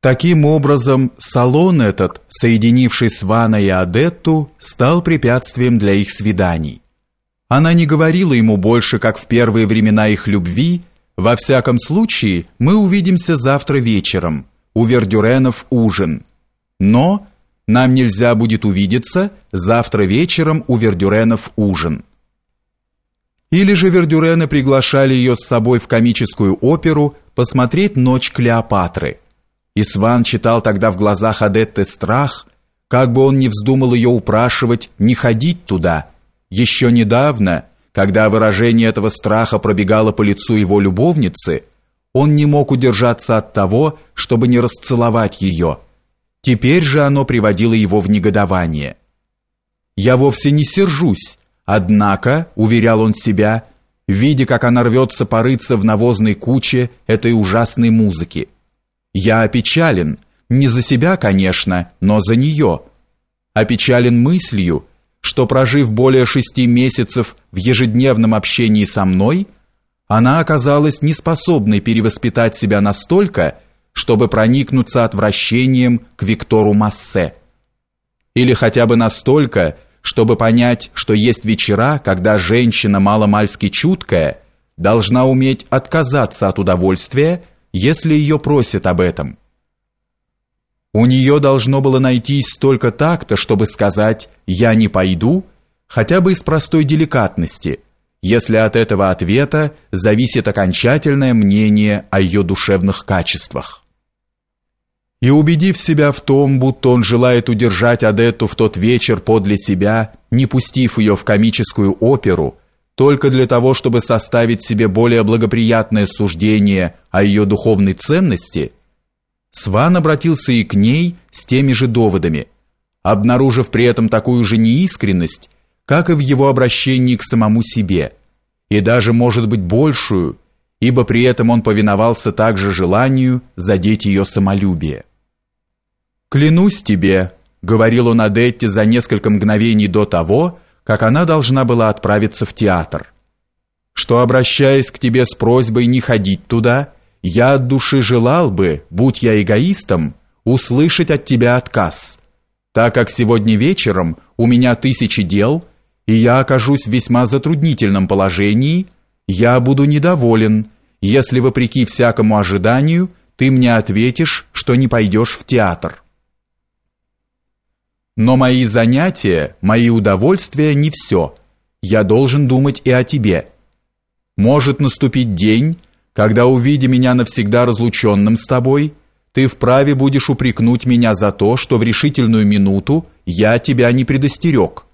Таким образом, салон этот, соединивший Свана и Адетту, стал препятствием для их свиданий. Она не говорила ему больше, как в первые времена их любви, «Во всяком случае, мы увидимся завтра вечером, у Вердюренов ужин. Но нам нельзя будет увидеться, завтра вечером у Вердюренов ужин». Или же Вердюрены приглашали ее с собой в комическую оперу посмотреть «Ночь Клеопатры», и Сван читал тогда в глазах Адетты страх, как бы он не вздумал ее упрашивать не ходить туда. Еще недавно, когда выражение этого страха пробегало по лицу его любовницы, он не мог удержаться от того, чтобы не расцеловать ее. Теперь же оно приводило его в негодование. «Я вовсе не сержусь, однако», — уверял он себя, видя, как она рвется порыться в навозной куче этой ужасной музыки. Я опечален, не за себя, конечно, но за нее. Опечален мыслью, что прожив более шести месяцев в ежедневном общении со мной, она оказалась неспособной перевоспитать себя настолько, чтобы проникнуться отвращением к Виктору Массе. Или хотя бы настолько, чтобы понять, что есть вечера, когда женщина маломальски чуткая должна уметь отказаться от удовольствия если ее просят об этом. У нее должно было найтись столько такта, чтобы сказать «я не пойду», хотя бы из простой деликатности, если от этого ответа зависит окончательное мнение о ее душевных качествах. И убедив себя в том, будто он желает удержать Адетту в тот вечер подле себя, не пустив ее в комическую оперу, только для того, чтобы составить себе более благоприятное суждение о ее духовной ценности, Сван обратился и к ней с теми же доводами, обнаружив при этом такую же неискренность, как и в его обращении к самому себе, и даже, может быть, большую, ибо при этом он повиновался также желанию задеть ее самолюбие. «Клянусь тебе», — говорил он Адетте за несколько мгновений до того, как она должна была отправиться в театр. Что, обращаясь к тебе с просьбой не ходить туда, я от души желал бы, будь я эгоистом, услышать от тебя отказ, так как сегодня вечером у меня тысячи дел, и я окажусь в весьма затруднительном положении, я буду недоволен, если, вопреки всякому ожиданию, ты мне ответишь, что не пойдешь в театр». Но мои занятия, мои удовольствия не все. Я должен думать и о тебе. Может наступить день, когда, увидя меня навсегда разлученным с тобой, ты вправе будешь упрекнуть меня за то, что в решительную минуту я тебя не предостерег.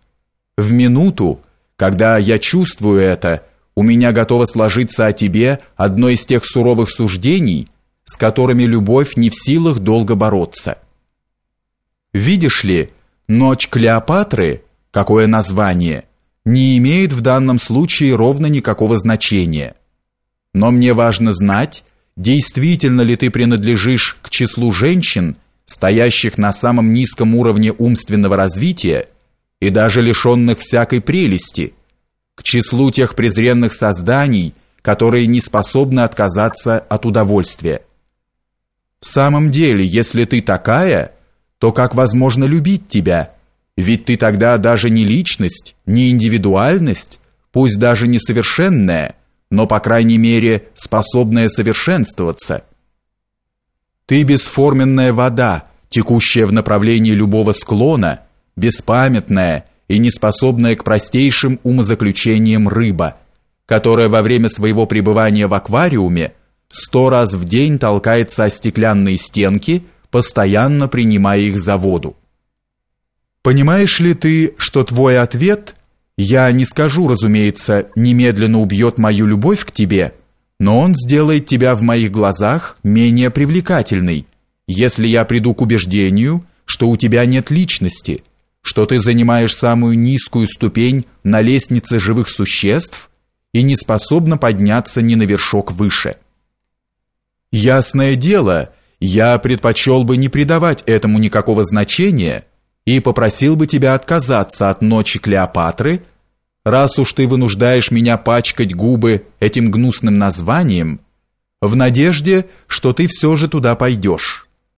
В минуту, когда я чувствую это, у меня готово сложиться о тебе одно из тех суровых суждений, с которыми любовь не в силах долго бороться. Видишь ли, Ночь Клеопатры, какое название, не имеет в данном случае ровно никакого значения. Но мне важно знать, действительно ли ты принадлежишь к числу женщин, стоящих на самом низком уровне умственного развития и даже лишенных всякой прелести, к числу тех презренных созданий, которые не способны отказаться от удовольствия. В самом деле, если ты такая – то как возможно любить тебя? Ведь ты тогда даже не личность, не индивидуальность, пусть даже не совершенная, но, по крайней мере, способная совершенствоваться. Ты бесформенная вода, текущая в направлении любого склона, беспамятная и неспособная к простейшим умозаключениям рыба, которая во время своего пребывания в аквариуме сто раз в день толкается о стеклянные стенки – постоянно принимая их за воду. Понимаешь ли ты, что твой ответ, я не скажу, разумеется, немедленно убьет мою любовь к тебе, но он сделает тебя в моих глазах менее привлекательной, если я приду к убеждению, что у тебя нет личности, что ты занимаешь самую низкую ступень на лестнице живых существ и не способна подняться ни на вершок выше. Ясное дело, я предпочел бы не придавать этому никакого значения и попросил бы тебя отказаться от ночи Клеопатры, раз уж ты вынуждаешь меня пачкать губы этим гнусным названием, в надежде, что ты все же туда пойдешь».